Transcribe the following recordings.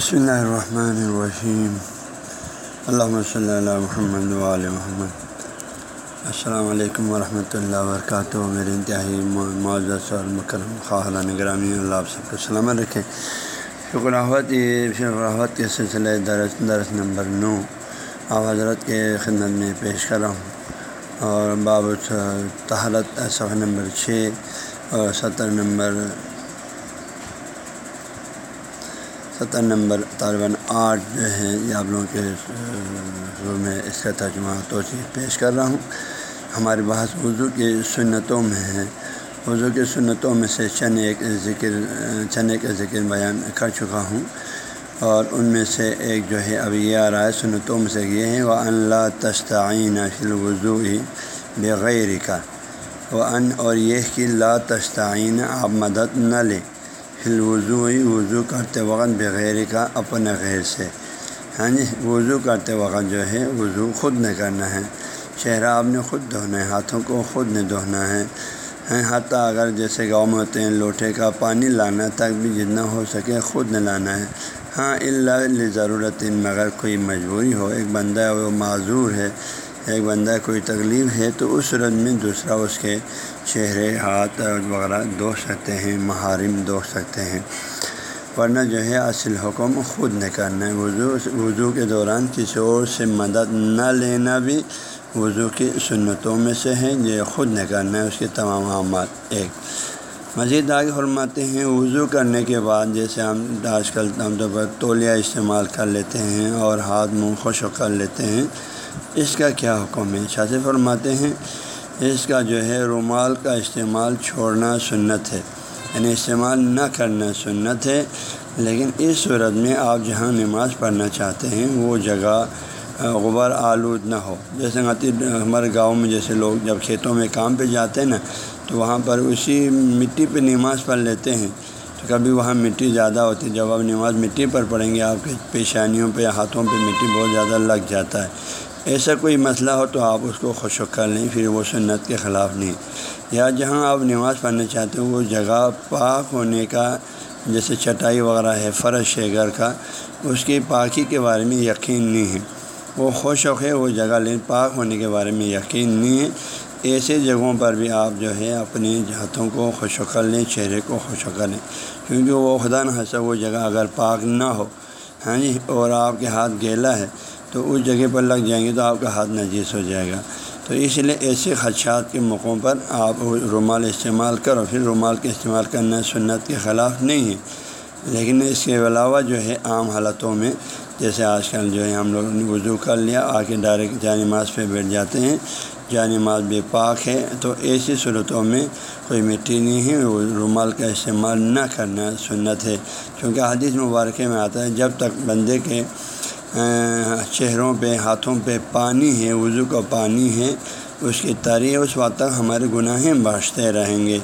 بسم اللہ الرحمن الرحیم اللہ صلی اللہ محمد علیہ محمد السلام علیکم ورحمۃ اللہ وبرکاتہ میرے انتہائی معذرت اور مکرم خواہ نگرامی اللہ آپ سب کو سلامت رکھیں شکر احمد یہ کے سلسلے درس درس نمبر نو آپ حضرت کے خدمت میں پیش کر رہا ہوں اور باب تحرت صفحہ نمبر چھ اور ستر نمبر ستر نمبر طالباً آٹھ جو ہے یہ آپ لوگوں کے میں اس کا ترجمہ توسیع پیش کر رہا ہوں۔ ہمارے بحث وضو کی سنتوں میں ہے وضو کی سنتوں میں سے چند ایک ذکر، چند ایک ذکر بیان کر چکا ہوں۔ اور ان میں سے ایک جو ہے، ابھی یہ آ رہا ہے، سنتوں میں سے یہ ہے وہ اللہ تشتعین فی وضو بغیر کا وہ ان اور یہ کہ لا تشتعین آپ مدد نہ لیں۔ وضو وضو کرتے وقت بغیر کا اپنے غیر سے۔ یعنی ہاں جی وضو کرتے وقت جو ہے وضو خود نے کرنا ہے۔ چہرہ آپ نے خود دھونا ہے، ہاتھوں کو خود نے دھونا ہے۔ یعنی حتیٰ اگر جیسے گاؤں میں ہوتے ہیں، لوٹے کا پانی لانا تک بھی جتنا ہو سکے خود نے لانا ہے۔ ہاں اللہ ضرورت مگر کوئی مجبوری ہو، ایک بندہ وہ معذور ہے۔ ایک بندہ کوئی تکلیف ہے تو اس صورت میں دوسرا اس کے چہرے، ہاتھ وغیرہ دو سکتے ہیں، محارم دو سکتے ہیں۔ ورنہ جو ہے اصل حکم خود نے کرنا ہے۔ وضو وضو کے دوران کسی اور سے مدد نہ لینا بھی وضو کی سنتوں میں سے ہیں یہ خود نے کرنا ہے، اس کے تمام اعمال۔ ایک، مزید آگے فرماتے ہیں، وضو کرنے کے بعد جیسے ہم آج کل عام طور پر تولیہ استعمال کر لیتے ہیں اور ہاتھ منہ خشک کر لیتے ہیں۔ اس کا کیا حکم ہے؟ شاذ فرماتے ہیں، اس کا جو ہے رومال کا استعمال چھوڑنا سنت ہے یعنی استعمال نہ کرنا سنت ہے، لیکن اس صورت میں آپ جہاں نماز پڑھنا چاہتے ہیں، وہ جگہ غبار آلود نہ ہو۔ جیسے ہمارے گاؤں میں جیسے لوگ جب کھیتوں میں کام پہ جاتے ہیں نا، تو وہاں پر اسی مٹی پہ نماز پڑھ لیتے ہیں۔ تو کبھی وہاں مٹی زیادہ ہوتی ہے جب آپ نماز مٹی پر پڑھیں گے، آپ کے پیشانیوں پہ ہاتھوں پہ مٹی بہت زیادہ لگ جاتا ہے۔ ایسا کوئی مسئلہ ہو تو آپ اس کو خوشک کر لیں پھر وہ سنت کے خلاف نہیں۔ یا جہاں آپ نماز پڑھنا چاہتے ہیں وہ جگہ پاک ہونے کا، جیسے چٹائی وغیرہ ہے، فرش ہے گھر کا، اس کی پاکی کے بارے میں یقین نہیں ہے۔ وہ خوشک ہے وہ جگہ لیں، پاک ہونے کے بارے میں یقین نہیں ہے۔ ایسے جگہوں پر بھی آپ جو ہے، اپنے ہاتھوں کو خوشک کر لیں، چہرے کو خوشک کر لیں۔ کیونکہ وہ خدا نہ حسب وہ جگہ اگر پاک نہ ہو۔ ہاں جی اور آپ کے ہاتھ گیلا ہے تو اس جگہ پر لگ جائیں گے تو آپ کا ہاتھ نجیس ہو جائے گا۔ تو اس لیے ایسے خدشات کے موقعوں پر آپ رومال استعمال کرو پھر رومال کے استعمال کرنا سنت کے خلاف نہیں ہے۔ لیکن اس کے علاوہ جو ہے عام حالتوں میں جیسے آج کل جو ہے ہم لوگوں نے وضو کر لیا آ کے ڈائریکٹ جائے نماز پہ بیٹھ جاتے ہیں جائے نماز بے پاک ہے۔ تو ایسی صورتوں میں کوئی مٹی نہیں ہے رومال کا استعمال نہ کرنا سنت ہے۔ کیونکہ حدیث مبارکے میں آتا ہے، جب تک بندے کے چہروں پہ، ہاتھوں پہ پانی ہے، وضو کا پانی ہے، اس کی تاریخ، اس وقت تک ہمارے گناہیں باشتے رہیں گے۔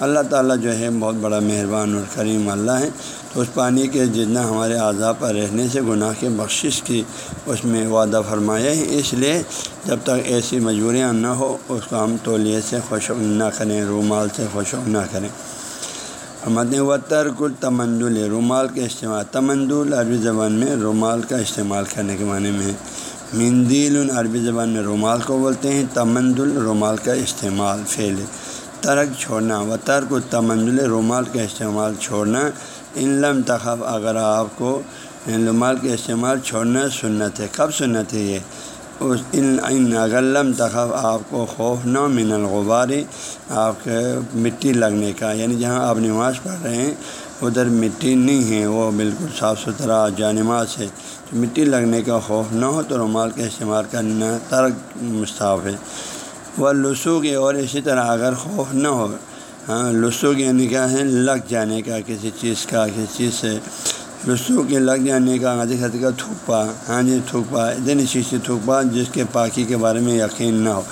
اللہ تعالیٰ جو ہے، بہت بڑا مہربان اور کریم اللہ ہے۔ تو اس پانی کے جتنا ہمارے اعضاء پر رہنے سے گناہ کے بخشش کی، اس میں وعدہ فرمایا ہے۔ اس لیے جب تک ایسی مجبوریاں نہ ہو، اس کو ہم تولیے سے خوشک نہ کریں، رومال سے خوشک نہ کریں۔ ہمارے و ترک التمندل، رومال کا استعمال، تمندل عربی زبان میں رومال کا استعمال کرنے کے معنی میں ہے۔ مندیل عربی زبان میں رومال کو بولتے ہیں، تمندل رومال کا استعمال فعل ترک چھوڑنا و ترک التمندل رومال کا استعمال چھوڑنا، ان لم تخف، اگر آپ کو رومال کا استعمال چھوڑنا سنت ہے۔ کب سنت ہے یہ؟ اس ان اغلم تخف آپ کو خوف نہ من الغباری، آپ کے مٹی لگنے کا یعنی جہاں آپ نماز پڑھ رہے ہیں، ادھر مٹی نہیں ہے، وہ بالکل صاف ستھرا جانماز ہے۔ تو مٹی لگنے کا خوف نہ ہو تو رومال کا استعمال کرنا ترک مستعف ہے۔ وہ لسوخ اور اسی طرح اگر خوف نہ ہو ہاں لسوخ یعنی کیا ہے؟ لگ جانے کا، کسی چیز کا، کسی چیز سے۔ لسو کے لگ جانے کا غازی خط کا تھوکپا ہاں جی تھوکپا، اتنی چیز سے تھوکپا جس کے پاکی کے بارے میں یقین نہ ہو۔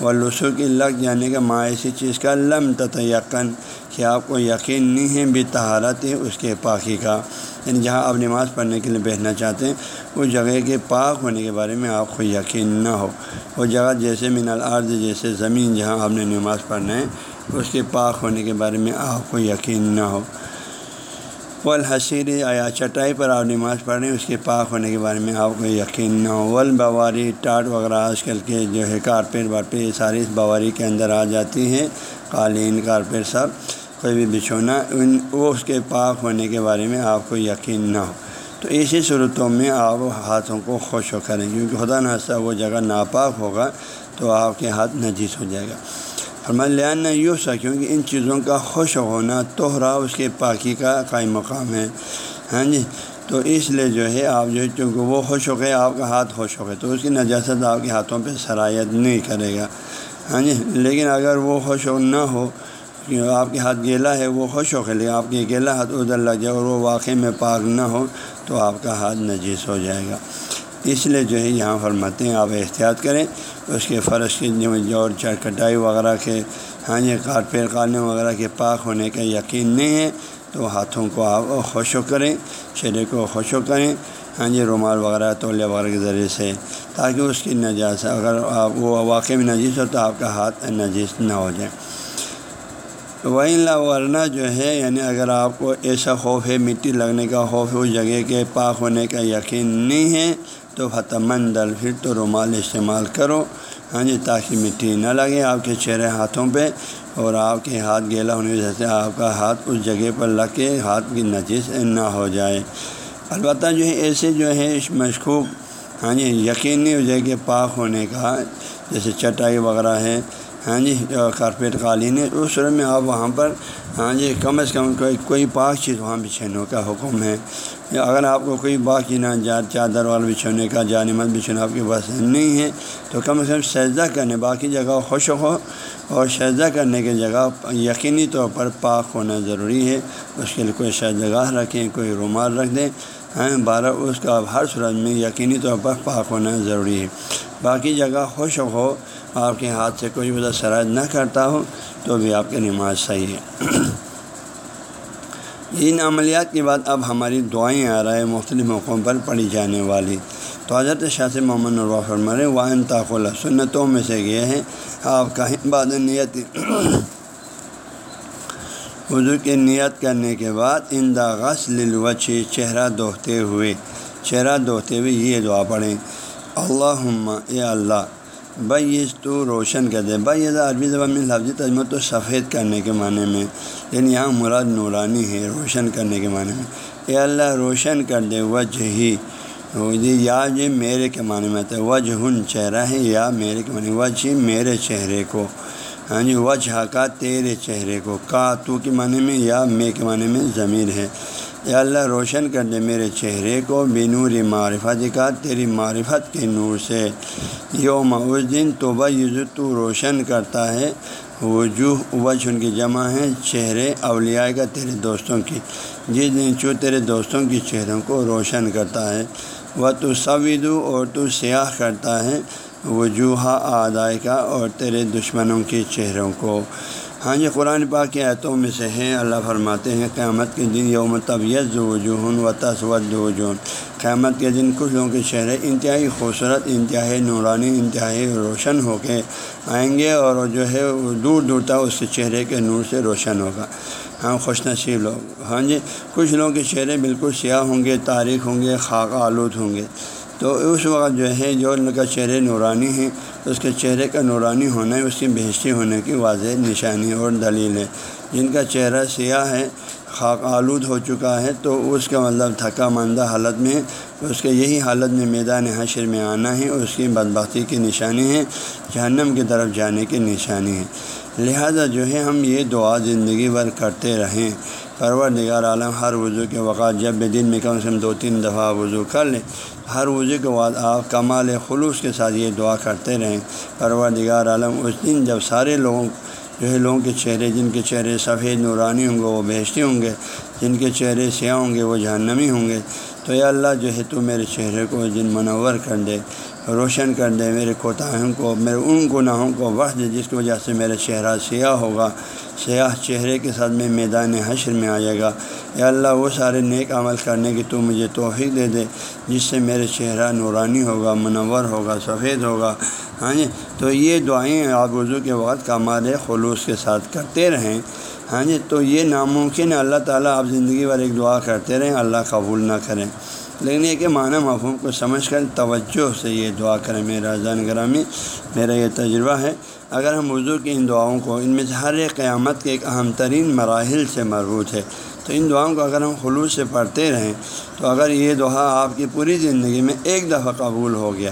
وہ لسو کے لگ جانے کا ماں ایسی چیز کا لم تت یقن کہ آپ کو یقین نہیں ہے بھی تہارت ہے اس کے پاکی کا۔ یعنی جہاں آپ نماز پڑھنے کے لیے بیٹھنا چاہتے ہیں، اس جگہ کے پاک ہونے کے بارے میں آپ کو یقین نہ ہو۔ وہ جگہ جیسے من الارض، جیسے زمین جہاں آپ نے نماز پڑھنا ہے، اس کے پاک ہونے کے بارے میں آپ کو یقین نہ ہو۔ والحصیر آیا چٹائی پر آپ نماز پڑھ رہے ہیں اس کے پاک ہونے کے بارے میں آپ کو یقین نہ ہو۔ والبواری، ٹاٹ وغیرہ آج کل کے جو ہے کارپیٹ وارپیٹ یہ ساری اس بواری کے اندر آ جاتی ہیں۔ قالین، کارپیٹ سب، کوئی بھی بچھونا، ان وہ اس کے پاک ہونے کے بارے میں آپ کو یقین نہ ہو۔ تو اسی صورتوں میں آپ ہاتھوں کو خوش ہو کریں، کیونکہ خدا نہ وہ جگہ ناپاک ہوگا تو آپ کے ہاتھ نجیس ہو جائے گا۔ فرمان لیان نہ یوں سا کیونکہ ان چیزوں کا خوش ہونا توہرا، اس کے پاکی کا قائم مقام ہے۔ ہاں جی؟ تو اس لیے جو ہے، آپ جو ہے، چونکہ وہ خوش ہو گئے، آپ کا ہاتھ خوش ہو گئے، تو اس کی نجاست آپ کے ہاتھوں پہ سرایت نہیں کرے گا۔ ہاں جی؟ لیکن اگر وہ خوش ہو نہ ہو آپ کے ہاتھ گیلا ہے، وہ خوش ہو کے لیے آپ کے گیلا ہاتھ ادھر لگ جائے اور وہ واقعی میں پاک نہ ہو، تو آپ کا ہاتھ نجیس ہو جائے گا۔ اس لیے جو ہے یہاں فرماتے ہیں آپ احتیاط کریں، اس کے فرش کی جوڑ چڑ کٹائی وغیرہ کے ہاں جی کارپیر قالم وغیرہ کے پاک ہونے کا یقین نہیں ہے، تو ہاتھوں کو آپ خوش ہو کریں چہرے کو خوش ہو کریں ہاں جی رومال وغیرہ، تولیہ وغیرہ کے ذریعے سے، تاکہ اس کی نجاز اگر آپ وہ واقعی میں نجیس ہو تو آپ کا ہاتھ نجیس نہ ہو جائے۔ وہیں لا ورنہ جو ہے یعنی اگر آپ کو ایسا خوف ہے، مٹی لگنے کا خوف ہے، اس جگہ کے پاک ہونے کا یقین نہیں ہے تو فتمن دل پھر تو رومال استعمال کرو۔ ہاں جی تاکہ مٹی نہ لگے آپ کے چہرے ہاتھوں پہ اور آپ کے ہاتھ گیلا ہونے کی وجہ سے آپ کا ہاتھ اس جگہ پر لگ کے ہاتھ کی نجیس نہ ہو جائے۔ البتہ جو ہے، ایسے جو ہے مشکوک ہاں جی یقینی ہو جائے کہ پاک ہونے کا، جیسے چٹائی وغیرہ ہے ہاں جی کارپیٹ قالین ہے، اس صورت میں آپ وہاں پر ہاں جی کم از کم کوئی کوئی پاک چیز وہاں بچھونے کا حکم ہے۔ اگر آپ کو کوئی باقی نہ چادر والا بچھونے کا، جانمت بچھونا آپ کے پاس نہیں ہے، تو کم از کم سجدہ کرنے، باقی جگہ خوش ہو اور سجدہ کرنے کی جگہ یقینی طور پر پاک ہونا ضروری ہے۔ اس کے لیے کوئی جگہ رکھیں، کوئی رومال رکھ دیں ہاں بارہ، اس کا ہر صورت میں یقینی طور پر پاک ہونا ضروری ہے۔ باقی جگہ خوش ہو، آپ کے ہاتھ سے کوئی وجہ شرائط نہ کرتا ہو، تو بھی آپ کی نماز صحیح ہے۔ ان عملیات کے بعد اب ہماری دعائیں آ رہا ہے مختلف موقعوں پر پڑھی جانے والی۔ تو حضرت شاہ سے محمد فرمارے وائن طاقل سنتوں میں سے یہ ہے آپ کا بعد نیت۔ وضو کی نیت کرنے کے بعد ان دا غسل چہرہ دوہتے ہوئے، چہرہ دوہتے ہوئے یہ دعا پڑھیں۔ اللہ اے اللہ بھائی تو روشن کر دے بھائی یہ عربی زبان میں لفظی تجمہ تو سفید کرنے کے معنی میں لیکن یہاں مراد نورانی ہے روشن کرنے کے معنی میں۔ اے اللہ روشن کر دے وجہ ہی جی یا جی میرے کے معنی میں آتا ہے وجہ ہن چہرہ ہے، یا میرے کے معنی وجہ میرے چہرے کو۔ ہاں جی وجہ کا تیرے چہرے کو۔ کا تو کے معنی میں، یا میں کے معنی میں ضمیر ہے۔ یا اللہ روشن کر دے میرے چہرے کو، بے نور معرفت کا، تیری معرفت کے نور سے۔ یوم اس دن توبہ یوز تو روشن کرتا ہے۔ وجوہ، وجہ ان کی جمع ہے۔ چہرے اولیاء کا، تیرے دوستوں کی۔ جس دن جو تیرے دوستوں کی چہروں کو روشن کرتا ہے۔ وہ تو سویدو اور تو سیاہ کرتا ہے۔ وجوہ آدائے کا اور تیرے دشمنوں کے چہروں کو۔ ہاں جی قرآن پاک کی آیتوں میں سے ہیں۔ اللہ فرماتے ہیں، قیامت کے دن یوم طبیعت وجوہن و تصوت وجون قیامت کے دن کچھ لوگوں کے چہرے انتہائی خوبصورت، انتہائی نورانی، انتہائی روشن ہو کے آئیں گے اور جو ہے دور دور تک اس کے چہرے کے نور سے روشن ہوگا۔ ہاں خوش نصیب لوگ۔ ہاں جی کچھ لوگوں کے چہرے بالکل سیاہ ہوں گے تاریخ ہوں گے، خاک آلود ہوں گے۔ تو اس وقت جو ہے جو ان کا چہرے نورانی ہیں اس کے چہرے کا نورانی ہونا ہے، اس کی بہشتی ہونے کی واضح نشانی اور دلیل ہے۔ جن کا چہرہ سیاہ ہے، خاک آلود ہو چکا ہے، تو اس کا مطلب تھکا ماندہ حالت میں، اس کے یہی حالت میں میدان حشر میں آنا ہے، اس کی بدبختی کی نشانی ہے، جہنم کی طرف جانے کی نشانی ہے۔ لہذا جو ہے، ہم یہ دعا زندگی بھر کرتے رہیں۔ پرور نگار عالم، ہر وضو کے وقت جب بھی دن میں کم سے کم دو تین دفعہ وضو کر لیں ہر وضو کے بعد آپ کمال خلوص کے ساتھ یہ دعا کرتے رہیں۔ پروردگار عالم، اس دن جب سارے لوگوں، جو ہے لوگوں کے چہرے، جن کے چہرے سفید نورانی ہوں گے، وہ بیچتے ہوں گے، جن کے چہرے سیاہ ہوں گے، وہ جہنمی ہوں گے۔ تو یہ اللہ، جو ہے تو میرے چہرے کو جن منور کر دے، روشن کر دے، میرے کوتاہیوں کو، میرے ان گناہوں کو وقت دے جس کی وجہ سے میرا چہرہ سیاہ ہوگا۔ سیاہ چہرے کے ساتھ میں میدان حشر میں آ جائے گا۔ یا اللہ، وہ سارے نیک عمل کرنے کی تو مجھے توفیق دے دے، جس سے میرے چہرہ نورانی ہوگا، منور ہوگا، سفید ہوگا۔ ہاں جی تو یہ دعائیں آپ وضو کے وقت کمال خلوص کے ساتھ کرتے رہیں۔ ہاں جی تو یہ ناممکن ہے، اللہ تعالیٰ آپ زندگی بھر ایک دعا کرتے رہیں، اللہ قبول نہ کریں۔ لیکن یہ کہ معنی مفہوم کو سمجھ کر توجہ سے یہ دعا کریں میرا زان گرامی، میرا یہ تجربہ ہے۔ اگر ہم وضو کی ان دعاؤں کو، ان میں سے ہر ایک قیامت کے ایک اہم ترین مراحل سے مربوط ہے۔ تو ان دعاؤں کو اگر ہم خلوص سے پڑھتے رہیں، تو اگر یہ دعا آپ کی پوری زندگی میں ایک دفعہ قبول ہو گیا،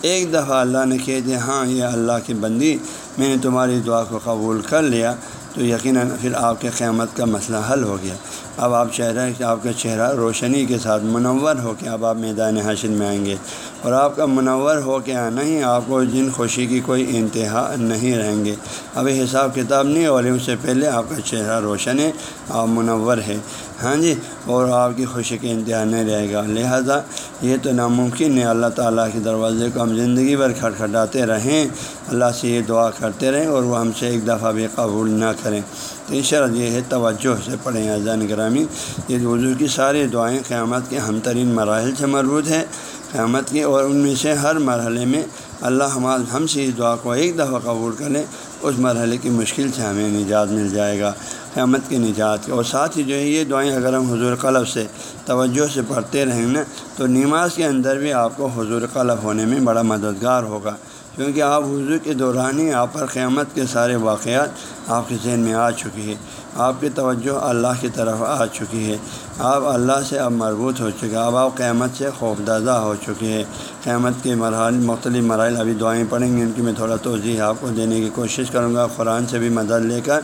ایک دفعہ اللہ نے کہہ دیا ہاں یہ اللہ کی بندی، میں نے تمہاری دعا کو قبول کر لیا، تو یقیناً پھر آپ کے قیامت کا مسئلہ حل ہو گیا۔ اب آپ چہرہ آپ کا چہرہ روشنی کے ساتھ منور ہو کے اب آپ میدان حاصل میں آئیں گے اور آپ کا منور ہو کے آنا ہی آپ کو جن خوشی کی کوئی انتہا نہیں رہیں گے۔ اب حساب کتاب نہیں اور اس سے پہلے آپ کا چہرہ روشن ہے، آپ منور ہے ہاں جی اور آپ کی خوشی کی انتہا نہیں رہے گا۔ لہذا یہ تو ناممکن ہے، اللہ تعالیٰ کے دروازے کو ہم زندگی بھر کھٹکھٹاتے رہیں، اللہ سے یہ دعا کرتے رہیں اور وہ ہم سے ایک دفعہ بھی قبول نہ کریں۔ تو شرط یہ ہے توجہ سے پڑھیں اذان گرامی یہ وضو کی ساری دعائیں قیامت کے ہم ترین مراحل سے مربوط ہے قیامت کی اور ان میں سے ہر مرحلے میں اللہ ہم ہم سے اس دعا کو ایک دفعہ قبول کریں اس مرحلے کی مشکل سے ہمیں نجات مل جائے گا۔ قیامت کی نجات اور ساتھ ہی جو ہے یہ دعائیں اگر ہم حضور قلب سے توجہ سے پڑھتے رہیں نا، تو نماز کے اندر بھی آپ کو حضور قلب ہونے میں بڑا مددگار ہوگا۔ کیونکہ آپ حضور کے دوران ہی آپ پر قیامت کے سارے واقعات آپ کے ذہن میں آ چکی ہے آپ کی توجہ اللہ کی طرف آ چکی ہے۔ آپ اللہ سے اب مربوط ہو چکے اب آپ قیامت سے خوفدادہ ہو چکے ہیں۔ قیامت کے مراحل مختلف مراحل ابھی دعائیں پڑھیں گے، ان کی میں تھوڑا توضیح آپ کو دینے کی کوشش کروں گا۔ قرآن سے بھی مدد لے کر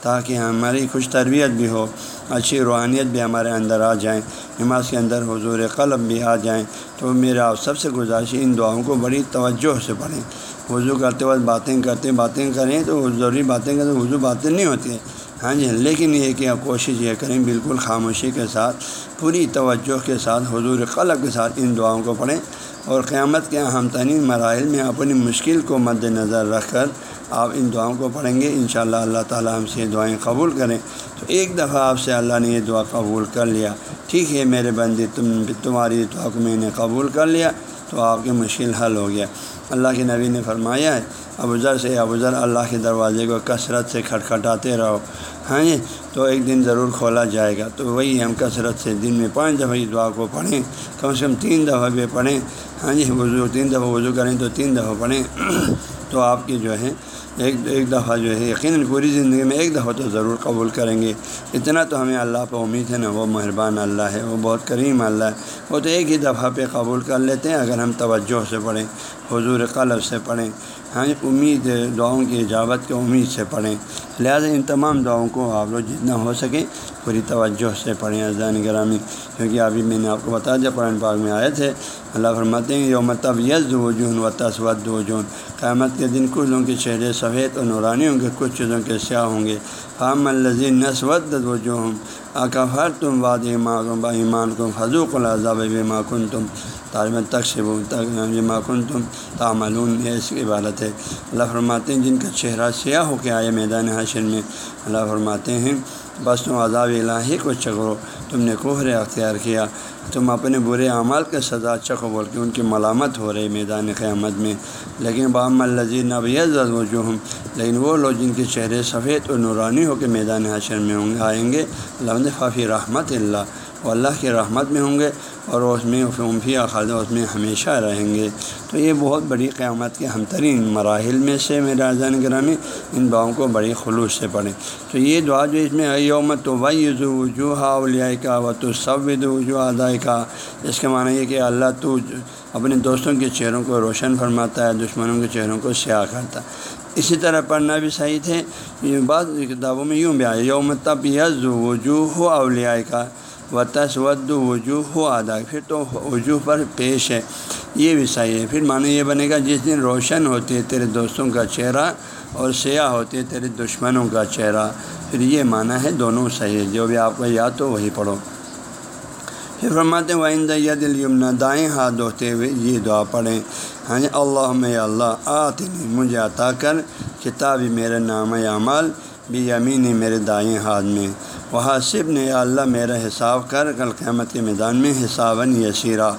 تاکہ ہماری خوش تربیت بھی ہو، اچھی روحانیت بھی ہمارے اندر آ جائیں نماز کے اندر حضور قلم بھی آ جائیں تو میرا آپ سب سے گزارش ان دعاؤں کو بڑی توجہ سے پڑھیں۔ وضو کرتے وقت باتیں کرتے باتیں کریں تو ضروری باتیں کرتے وضو باتیں نہیں ہوتی۔ ہیں ہاں جی لیکن یہ کہ آپ کوشش یہ کریں بالکل خاموشی کے ساتھ، پوری توجہ کے ساتھ، حضور قلب کے ساتھ ان دعاؤں کو پڑھیں۔ اور قیامت کے اہم ترین مراحل میں اپنی مشکل کو مد نظر رکھ کر آپ ان دعاؤں کو پڑھیں گے، انشاءاللہ اللہ تعالیٰ ہم سے دعائیں قبول کریں۔ تو ایک دفعہ آپ سے اللہ نے یہ دعا قبول کر لیا۔ ٹھیک ہے میرے بندے، تم، تمہاری دعا کو میں نے قبول کر لیا، تو آپ کی مشکل حل ہو گیا۔ اللہ کے نبی نے فرمایا ہے ابوذر سے ابوذر اللہ کے دروازے کو کثرت سے کھٹکھٹاتے رہو۔ ہاں جی تو ایک دن ضرور کھولا جائے گا۔ تو وہی ہم کثرت سے دن میں پانچ دفعہ اس دعا کو پڑھیں، کم سے کم تین دفعہ بھی پڑھیں۔ ہاں جی وضو، تین دفعہ وضو کریں تو تین دفعہ پڑھیں۔ تو آپ کی جو ہے ایک ایک دفعہ جو ہے یقیناً پوری زندگی میں ایک دفعہ تو ضرور قبول کریں گے۔ اتنا تو ہمیں اللہ پہ امید ہے نا، وہ مہربان اللہ ہے، وہ بہت کریم اللہ ہے۔ وہ تو ایک ہی دفعہ پہ قبول کر لیتے ہیں اگر ہم توجہ سے پڑھیں، حضور قلب سے پڑھیں۔ ہاں امید دعاؤں کی اجابت کے امید سے پڑھیں۔ لہٰذا ان تمام دعاؤں کو آپ لوگ جتنا ہو سکے پوری توجہ سے پڑھیں اذان گرامی، کیونکہ ابھی میں نے آپ کو بتا دیا قرآن پاک میں آئے تھے اللہ فرماتے ہیں، یوم تب یز وجون و تصوت وجون قیامت کے دن کچھ لوگوں کے چہرے سفید اور نورانی ہوں گے، کچھ چیزوں کے سیاہ ہوں گے۔ فام الزین نسوت وجوہم اکفر تم واد با ایمان کم حضوق الضاب کن تم تعلیم تک سے وہ کن تم تعملون، یہ اس کی عبادت ہے۔ اللہ فرماتے ہیں، جن کا چہرہ سیاہ ہو کے آئے میدان حشر میں، اللہ فرماتے ہیں، بس تم عذاب الہی کو چکرو، تم نے کوہر اختیار کیا۔ تم اپنے برے اعمال کا سزا چکو بول کے ان کی ملامت ہو رہی میدان قیامت میں۔ لیکن بام الزی نبیز وجوہم، لیکن وہ لوگ جن کے چہرے سفید اور نورانی ہو کے میدان حشر میں ہوں گے، آئیں گے الحمد خافی رحمت اللہ، وہ اللہ کی رحمت میں ہوں گے۔ اور اس میں فی خالد اس میں ہمیشہ رہیں گے۔ تو یہ بہت بڑی قیامت کے ہم ترین مراحل میں سے میرا اذان گرامی ان دعاؤں کو بڑی خلوص سے پڑھیں۔ تو یہ دعا جو اس میں یوم تو وجوہ اولیاء کا و تو سب وجوہ ادائے کا اس کے معنی یہ کہ اللہ تو اپنے دوستوں کے چہروں کو روشن فرماتا ہے، دشمنوں کے چہروں کو سیاہ کرتا ہے۔ اسی طرح پڑھنا بھی صحیح تھے۔ بعض کتابوں میں یوں بھی آیا، یوم تب یز وجوہ اولیاء کا و تصود وجوہ ہو ادا پھر تو وجوہ پر پیش ہے۔ یہ بھی صحیح ہے۔ پھر معنی یہ بنے گا، جس دن روشن ہوتی ہے تیرے دوستوں کا چہرہ اور سیاہ ہوتی ہے تیرے دشمنوں کا چہرہ۔ پھر یہ معنی ہے دونوں صحیح ہے۔ جو بھی آپ کو یاد ہو وہی پڑھو۔ پھر فرماتے ہیں دل یمنا دائیں ہاتھ دھوتے ہوئے یہ دعا پڑھیں۔ ہاں جی اللہ میں اللہ آتی مجھے عطا کر، کتابی میرے نام اعمال بھی یمین میرے دائیں ہاتھ میں۔ وہ حاصب نے اللہ میرا حساب کر، کل قیامت کے میدان میں حساباً یسیرا،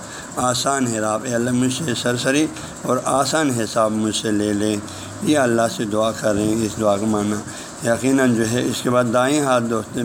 آسان حراب اللہ مجھ سے سرسری اور آسان حساب مجھ سے لے لیں یہ اللہ سے دعا کر رہے ہیں، اس دعا کا معنی یقیناً جو ہے، اس کے بعد دائیں ہاتھ دھوتے،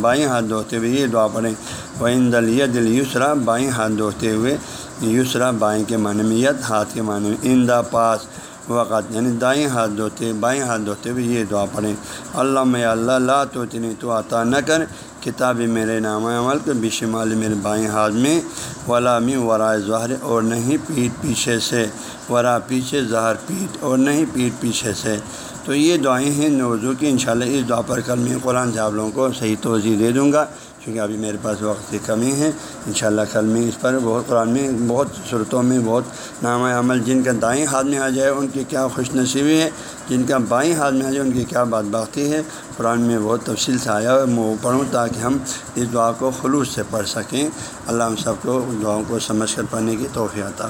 بائیں ہاتھ دھوتے ہوئے یہ دعا پڑھیں۔ وہ ان دلیہ دل یسرا بائیں ہاتھ دھوتے ہوئے، یسرا بائیں کے معنی میں، ید ہاتھ کے معنی میں، ان دا پاس۔ وقت یعنی دائیں ہاتھ دھوتے، بائیں ہاتھ دھوتے ہوئے یہ دعا پڑھیں۔ اللہ میں اللہ، لا تو تنی تو عطا نہ کر۔ کتاب میرے نام عمل کے بشمال میرے بائیں ہاتھ میں۔ ولامی ورائے ظاہر اور نہیں پیٹ پیچھے سے۔ ورا پیچھے ظاہر پیٹ اور نہیں پیٹ پیچھے سے۔ تو یہ دعائیں ہیں نوزو کی انشاءاللہ اس دعا پر کل میں قرآن سے آپ لوگوں کو صحیح توضیع دے دوں گا۔ کیونکہ ابھی میرے پاس وقت کی کمی ہے۔ انشاءاللہ کل میں اس پر بہت قرآن میں بہت صورتوں میں بہت نام عمل جن کا دائیں ہاتھ میں آ جائے ان کی کیا خوش نصیبی ہے، جن کا بائیں ہاتھ میں آ جائے ان کی کیا بات باقی ہے۔ قرآن میں بہت تفصیل سے آیا میں پڑھوں تاکہ ہم اس دعا کو خلوص سے پڑھ سکیں۔ اللہ ہم سب کو دعاؤں کو سمجھ کر پڑھنے کی توفیع عطا